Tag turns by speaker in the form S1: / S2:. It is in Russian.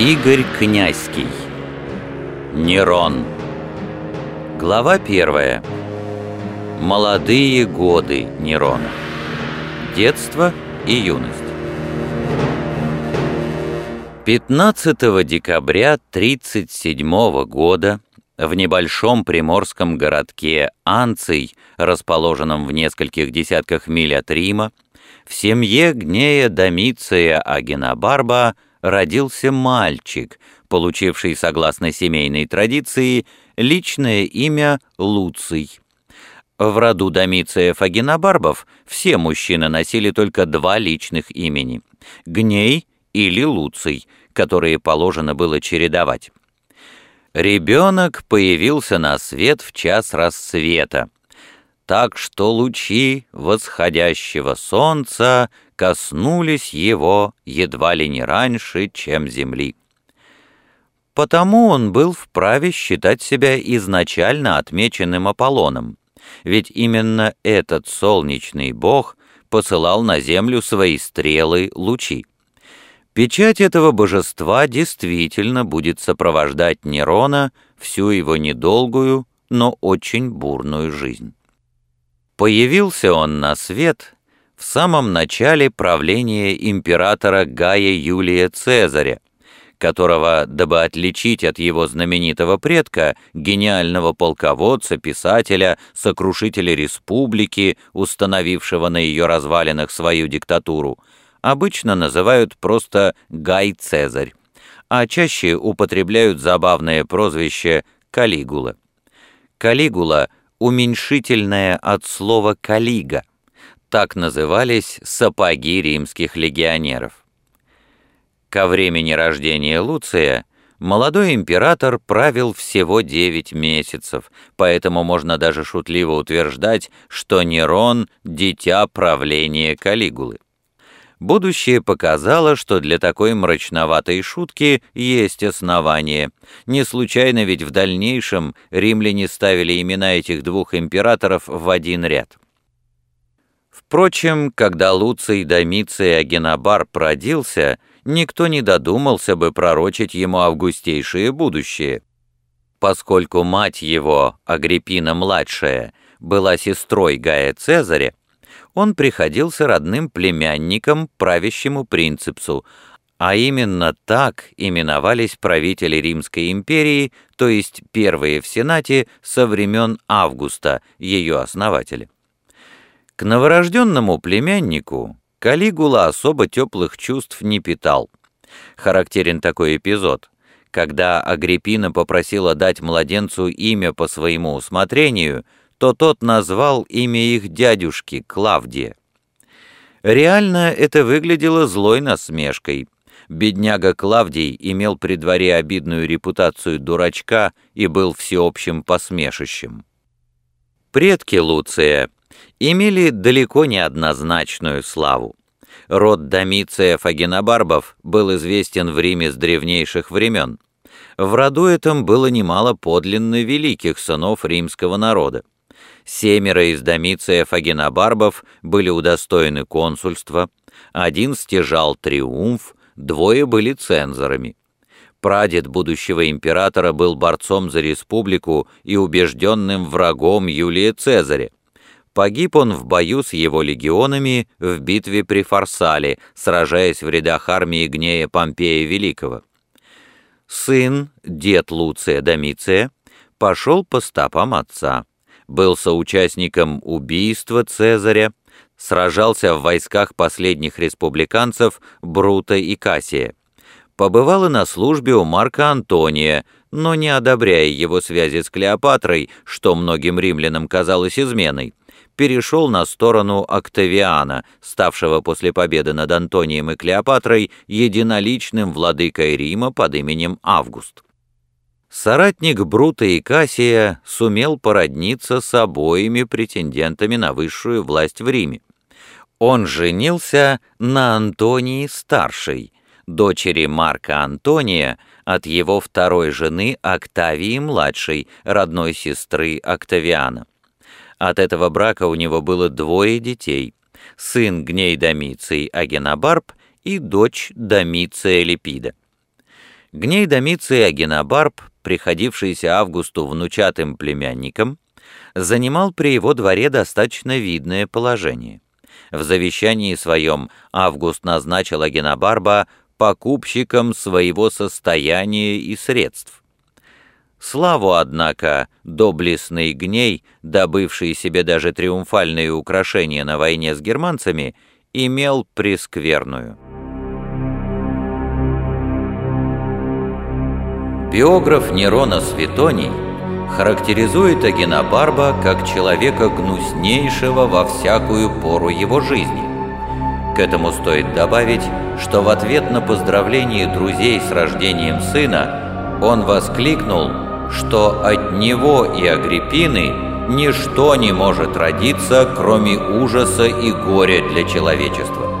S1: Игорь Князький. Нерон. Глава первая. Молодые годы Нерона. Детство и юность. 15 декабря 37 года в небольшом приморском городке Анций, расположенном в нескольких десятках миль от Рима, в семье Гнея Домиция Агенобарба родился мальчик, получивший, согласно семейной традиции, личное имя Луций. В роду Домициев Агенобарбов все мужчины носили только два личных имени – Гней или Луций, которые положено было чередовать. Ребенок появился на свет в час рассвета, так что лучи восходящего солнца коснулись его едва ли не раньше, чем земли. Потому он был вправе считать себя изначально отмеченным Аполлоном, ведь именно этот солнечный бог посылал на землю свои стрелы лучи. Печать этого божества действительно будет сопровождать Нерона всю его недолгую, но очень бурную жизнь. Появился он на свет в самом начале правления императора Гая Юлия Цезаря, которого, дабы отличить от его знаменитого предка, гениального полководца, писателя, сокрушителя республики, установившего на ее развалинах свою диктатуру, обычно называют просто Гай Цезарь, а чаще употребляют забавное прозвище Калигула. Калигула — уменьшительное от слова «калига». Так назывались сапоги римских легионеров. Ко времени рождения Луция молодой император правил всего девять месяцев, поэтому можно даже шутливо утверждать, что Нерон — дитя правления Калигулы. Будущее показало, что для такой мрачноватой шутки есть основание. Не случайно ведь в дальнейшем римляне ставили имена этих двух императоров в один ряд. Впрочем, когда Луций Домиций Агенобар родился, никто не додумался бы пророчить ему августейшее будущее. Поскольку мать его, Агриппина-младшая, была сестрой Гая Цезаря, он приходился родным племянником правящему принципсу, а именно так именовались правители Римской империи, то есть первые в Сенате со времен Августа, ее основателя. К новорожденному племяннику Калигула особо теплых чувств не питал. Характерен такой эпизод. Когда Агриппина попросила дать младенцу имя по своему усмотрению – то тот назвал имя их дядюшки Клавдия. Реально это выглядело злой насмешкой. Бедняга Клавдий имел при дворе обидную репутацию дурачка и был всеобщим посмешищем. Предки Луция имели далеко не однозначную славу. Род Домиция Фагенобарбов был известен в Риме с древнейших времен. В роду этом было немало подлинно великих сынов римского народа. Семеро из домициев Агенобарбов были удостоены консульства, один стяжал триумф, двое были цензорами. Прадед будущего императора был борцом за республику и убежденным врагом Юлия Цезаря. Погиб он в бою с его легионами в битве при Фарсале, сражаясь в рядах армии Гнея Помпея Великого. Сын, дед Луция Домиция, пошел по стопам отца был соучастником убийства Цезаря, сражался в войсках последних республиканцев Брута и Кассия. Побывал и на службе у Марка Антония, но не одобряя его связи с Клеопатрой, что многим римлянам казалось изменой, перешел на сторону Октавиана, ставшего после победы над Антонием и Клеопатрой единоличным владыкой Рима под именем Август. Соратник Брута и Кассия сумел породниться с обоими претендентами на высшую власть в Риме. Он женился на Антонии Старшей, дочери Марка Антония, от его второй жены Октавии Младшей, родной сестры Октавиана. От этого брака у него было двое детей, сын Гней Домиций Агенобарб и дочь Домиция Липида. Гней Домиций Агенобарб, приходившийся Августу внучатым племянником, занимал при его дворе достаточно видное положение. В завещании своем Август назначил Агенобарба покупщиком своего состояния и средств. Славу, однако, доблестный гней, добывший себе даже триумфальные украшения на войне с германцами, имел прескверную. Биограф Нерона Светоний характеризует Агенобарба как человека гнуснейшего во всякую пору его жизни. К этому стоит добавить, что в ответ на поздравление друзей с рождением сына он воскликнул, что от него и Агриппины ничто не может родиться, кроме ужаса и горя для человечества.